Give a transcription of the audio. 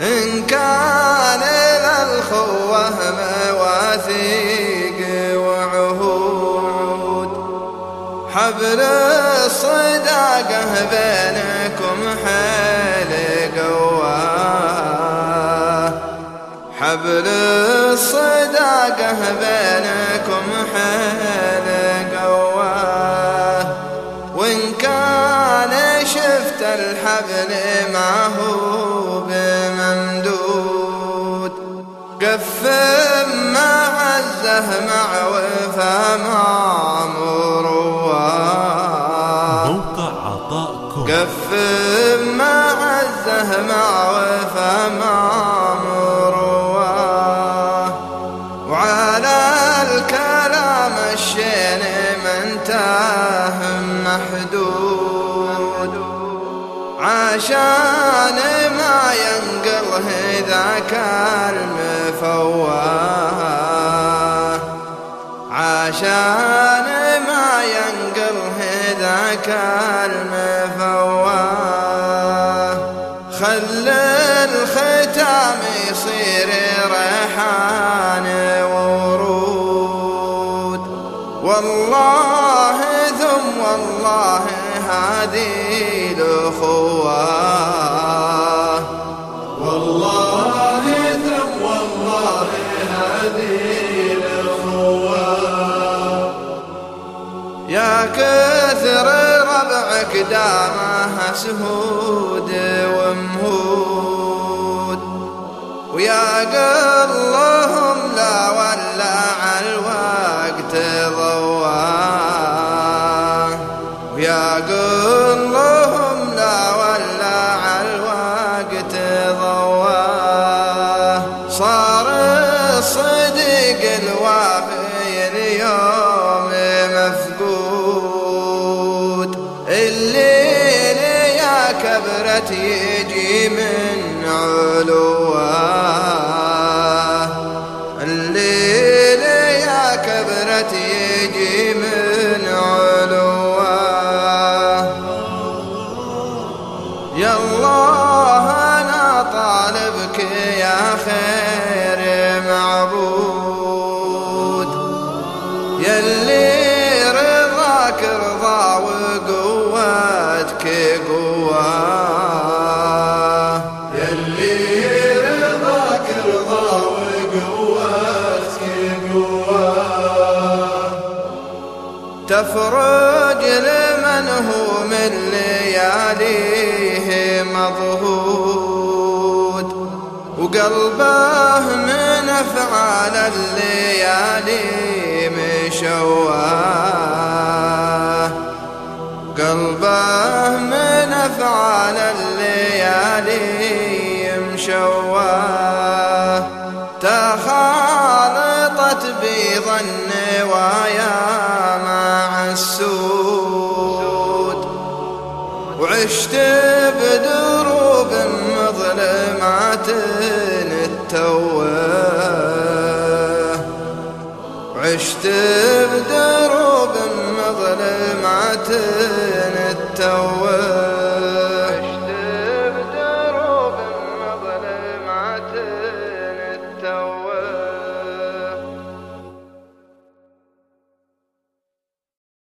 إن كان للخوة مواثيق وعهود حبل الصداقة بينكم حيل قواه حبل الصداقة بينكم حيل قواه وإن كان شفت الحبل ما هو الزهمع وفا مع مرواه موقع عطاء كوم قفم مع الزهمع وفا مع مرواه وعلى الكلام الشين من تاه محدود. عشان ما ينقله ذاك المفواه. عشان ما ينقله ذاك المفواه خل الختام يصير ريحان ورود والله ثم والله هذه الاخوه والله ثم والله هذه يا كثر ربعك دامها سهود ومهود. ويا قلهم لا ولا على الوقت ضواه ويا قلهم لا ولا على الوقت ضواه صار الصديق الوافي اليوم الليل يا كبرت يجي من علواه رضاك رضا قواه تفرج لمن هو من لياليه مضهود وقلبه من أفعال الليالي مشواه قلبه من أفعال الليالي مشواه تخالطت بيض النوايا مع السود. وعشت بدروب مظلمات التوه وعشت مظلمات التوه